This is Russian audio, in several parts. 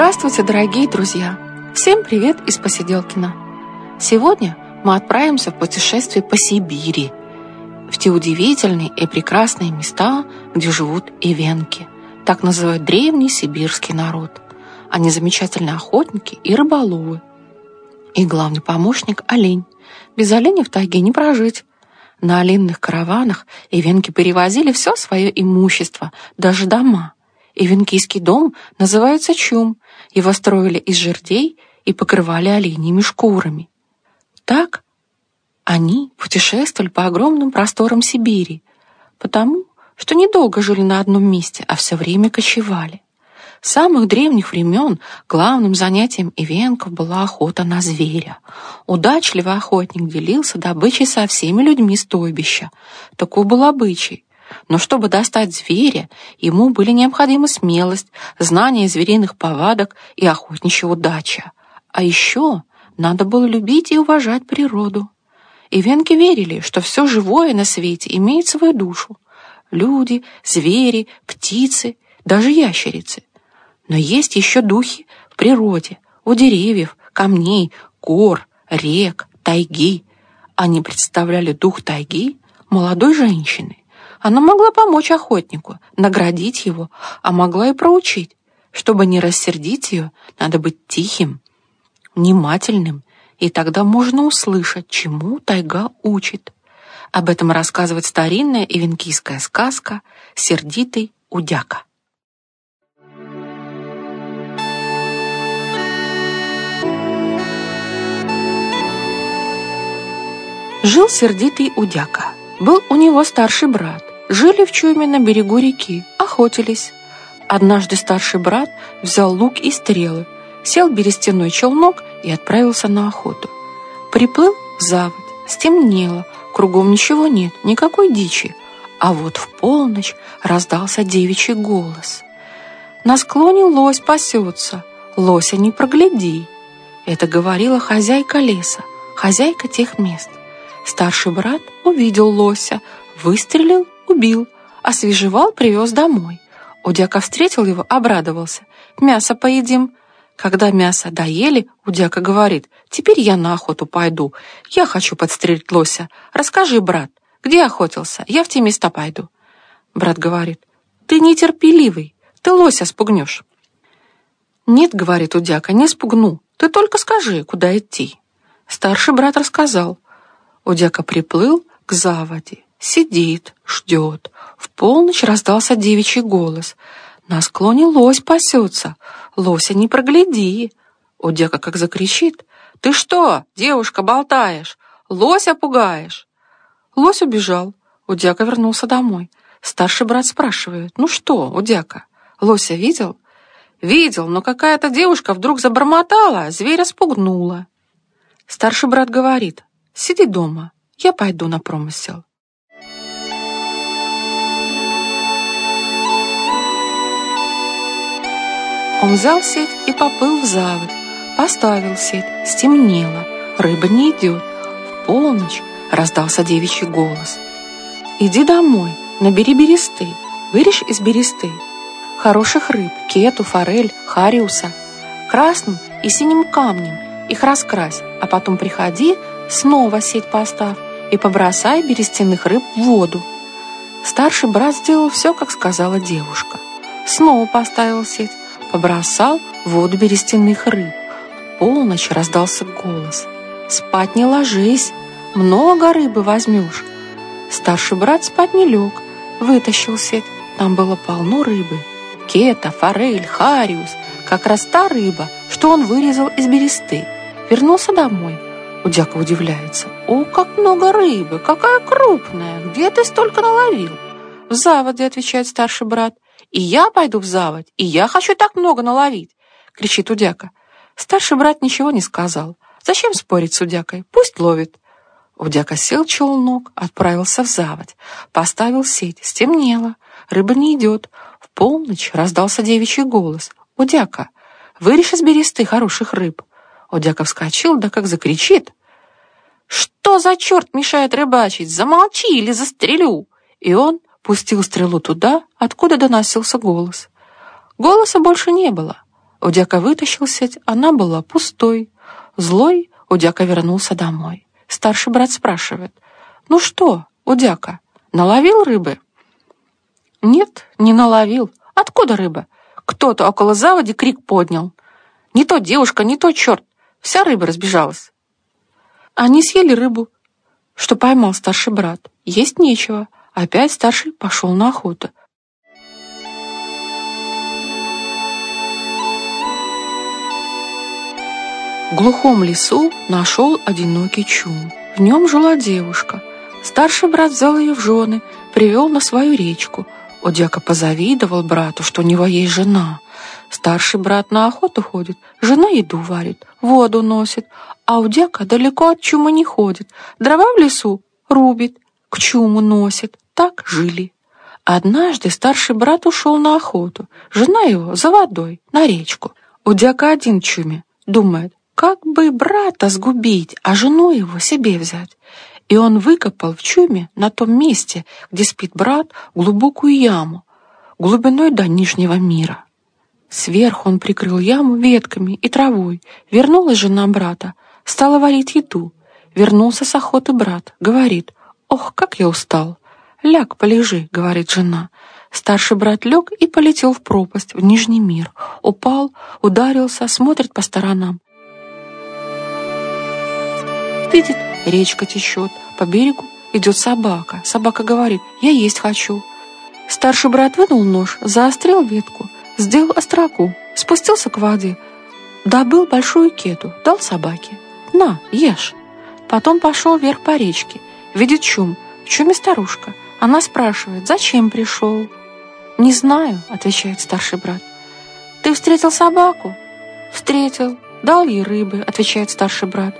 Здравствуйте, дорогие друзья! Всем привет из Посиделкина! Сегодня мы отправимся в путешествие по Сибири, в те удивительные и прекрасные места, где живут ивенки. Так называют древний сибирский народ. Они замечательные охотники и рыболовы. И главный помощник – олень. Без оленя в тайге не прожить. На оленных караванах ивенки перевозили все свое имущество, даже дома – и дом называется чум. Его строили из жердей и покрывали оленьими шкурами. Так они путешествовали по огромным просторам Сибири, потому что недолго жили на одном месте, а все время кочевали. С самых древних времен главным занятием ивенков была охота на зверя. Удачливый охотник делился добычей со всеми людьми стойбища. Такой был обычай. Но чтобы достать зверя, ему были необходимы смелость, знание звериных повадок и охотничья удача. А еще надо было любить и уважать природу. И венки верили, что все живое на свете имеет свою душу. Люди, звери, птицы, даже ящерицы. Но есть еще духи в природе, у деревьев, камней, гор, рек, тайги. Они представляли дух тайги молодой женщины. Она могла помочь охотнику, наградить его, а могла и проучить. Чтобы не рассердить ее, надо быть тихим, внимательным, и тогда можно услышать, чему тайга учит. Об этом рассказывает старинная ивенкийская сказка «Сердитый удяка». Жил сердитый удяка. Был у него старший брат. Жили в чуме на берегу реки, охотились. Однажды старший брат взял лук и стрелы, сел берестяной челнок и отправился на охоту. Приплыл в заводь, стемнело, кругом ничего нет, никакой дичи. А вот в полночь раздался девичий голос. На склоне лось пасется, лося не прогляди. Это говорила хозяйка леса, хозяйка тех мест. Старший брат увидел лося, выстрелил убил, освежевал, привез домой. Удяка встретил его, обрадовался. «Мясо поедим». Когда мясо доели, Удяка говорит, «Теперь я на охоту пойду. Я хочу подстрелить лося. Расскажи, брат, где охотился? Я в те места пойду». Брат говорит, «Ты нетерпеливый, ты лося спугнешь». «Нет, — говорит Удяка, — не спугну. Ты только скажи, куда идти». Старший брат рассказал. Удяка приплыл к заводе. Сидит, ждет. В полночь раздался девичий голос. На склоне лось пасется. Лося не прогляди. Удека как закричит. «Ты что, девушка, болтаешь? Лося пугаешь?» Лось убежал. Удяка вернулся домой. Старший брат спрашивает. «Ну что, Удяка, лося видел?» «Видел, но какая-то девушка вдруг забормотала, зверя спугнула». Старший брат говорит. «Сиди дома, я пойду на промысел». Он взял сеть и поплыл в заводь. Поставил сеть, стемнело, рыба не идет. В полночь раздался девичий голос. «Иди домой, набери бересты, вырежь из бересты хороших рыб, кету, форель, хариуса, красным и синим камнем, их раскрась, а потом приходи, снова сеть поставь и побросай берестяных рыб в воду». Старший брат сделал все, как сказала девушка. Снова поставил сеть, побросал в воду берестяных рыб. Полночь раздался голос. «Спать не ложись, много рыбы возьмешь». Старший брат спать не лег, вытащил сеть. Там было полно рыбы. Кета, форель, хариус. Как раз та рыба, что он вырезал из бересты. Вернулся домой. Удяка удивляется. «О, как много рыбы! Какая крупная! Где ты столько наловил?» «В заводе», — отвечает старший брат. «И я пойду в заводь, и я хочу так много наловить!» — кричит Удяка. Старший брат ничего не сказал. Зачем спорить с Удякой? Пусть ловит. Удяка сел челнок, отправился в заводь, поставил сеть, стемнело, рыба не идет. В полночь раздался девичий голос. «Удяка, вырежь из бересты хороших рыб!» Удяка вскочил, да как закричит. «Что за черт мешает рыбачить? Замолчи или застрелю!» И он пустил стрелу туда, откуда доносился голос. Голоса больше не было. Удяка вытащил сеть, она была пустой. Злой Удяка вернулся домой. Старший брат спрашивает, «Ну что, Удяка, наловил рыбы?» «Нет, не наловил. Откуда рыба?» Кто-то около заводи крик поднял. Не то девушка, не то черт. Вся рыба разбежалась. Они съели рыбу, что поймал старший брат. Есть нечего. Опять старший пошел на охоту. В глухом лесу нашел одинокий чум. В нем жила девушка. Старший брат взял ее в жены, привел на свою речку. Одяка позавидовал брату, что у него есть жена. Старший брат на охоту ходит, жена еду варит, воду носит, а Удяка далеко от чума не ходит, дрова в лесу рубит, к чуму носит. Так жили. Однажды старший брат ушел на охоту, жена его за водой, на речку. Удяка один чуме, думает, как бы брата сгубить, а жену его себе взять. И он выкопал в чуме на том месте, где спит брат, глубокую яму, глубиной до нижнего мира. Сверху он прикрыл яму ветками и травой. Вернулась жена брата, стала варить еду. Вернулся с охоты брат, говорит, «Ох, как я устал!» «Ляг, полежи», — говорит жена. Старший брат лег и полетел в пропасть, в Нижний мир. Упал, ударился, смотрит по сторонам. Видит, речка течет, по берегу идет собака. Собака говорит, я есть хочу. Старший брат вынул нож, заострил ветку, сделал остроку, спустился к воде, добыл большую кету, дал собаке. На, ешь. Потом пошел вверх по речке. Видит чум. В чуме старушка. Она спрашивает, зачем пришел? «Не знаю», — отвечает старший брат. «Ты встретил собаку?» «Встретил. Дал ей рыбы», — отвечает старший брат.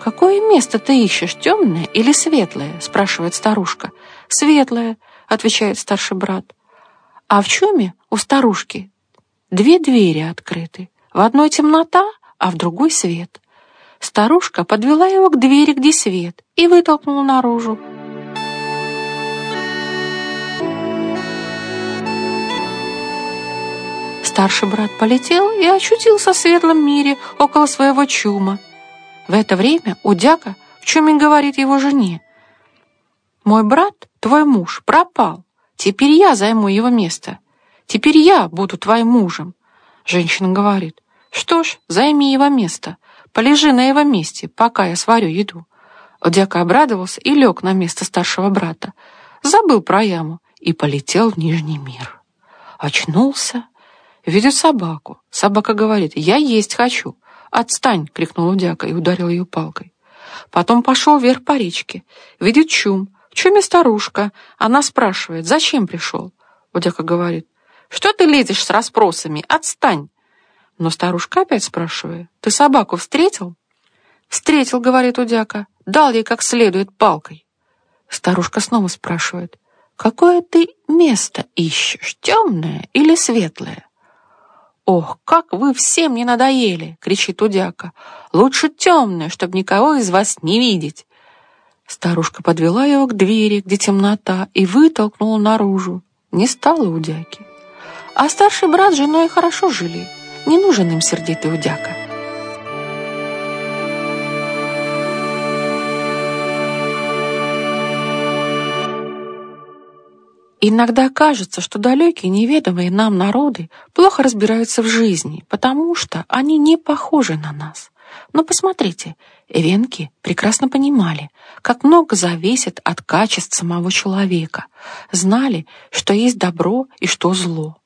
«Какое место ты ищешь, темное или светлое?» — спрашивает старушка. «Светлое», — отвечает старший брат. А в чуме у старушки две двери открыты. В одной темнота, а в другой свет. Старушка подвела его к двери, где свет, и вытолкнула наружу. Старший брат полетел и очутился в светлом мире около своего чума. В это время Удяка в чуме говорит его жене. «Мой брат, твой муж, пропал. Теперь я займу его место. Теперь я буду твоим мужем». Женщина говорит. «Что ж, займи его место. Полежи на его месте, пока я сварю еду». Удяка обрадовался и лег на место старшего брата. Забыл про яму и полетел в Нижний мир. Очнулся, видит собаку. Собака говорит, «Я есть хочу». «Отстань!» — крикнул Удяка и ударил ее палкой. Потом пошел вверх по речке. Видит чум. В чуме старушка. Она спрашивает, зачем пришел? Удяка говорит, что ты лезешь с расспросами? Отстань! Но старушка опять спрашивает, ты собаку встретил? Встретил, говорит Удяка, дал ей как следует палкой. Старушка снова спрашивает, какое ты место ищешь, темное или светлое? «Ох, как вы все мне надоели!» — кричит Удяка. «Лучше темное, чтобы никого из вас не видеть!» Старушка подвела его к двери, где темнота, и вытолкнула наружу. Не стало Удяки. А старший брат с женой хорошо жили. Не нужен им сердитый Удяка. Иногда кажется, что далекие, неведомые нам народы плохо разбираются в жизни, потому что они не похожи на нас. Но посмотрите, эвенки прекрасно понимали, как много зависит от качеств самого человека, знали, что есть добро и что зло.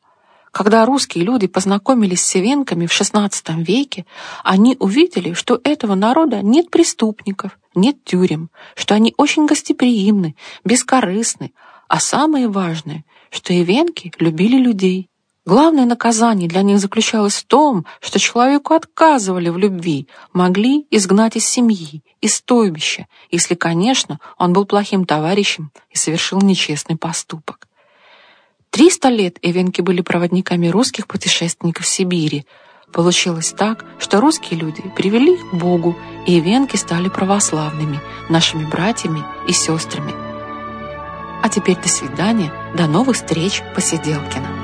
Когда русские люди познакомились с севенками в XVI веке, они увидели, что этого народа нет преступников, нет тюрем, что они очень гостеприимны, бескорыстны, а самое важное, что ивенки любили людей. Главное наказание для них заключалось в том, что человеку отказывали в любви, могли изгнать из семьи, из стойбища, если, конечно, он был плохим товарищем и совершил нечестный поступок. Триста лет эвенки были проводниками русских путешественников в Сибири. Получилось так, что русские люди привели их к Богу, и эвенки стали православными, нашими братьями и сестрами – а теперь до свидания, до новых встреч, Посиделкина.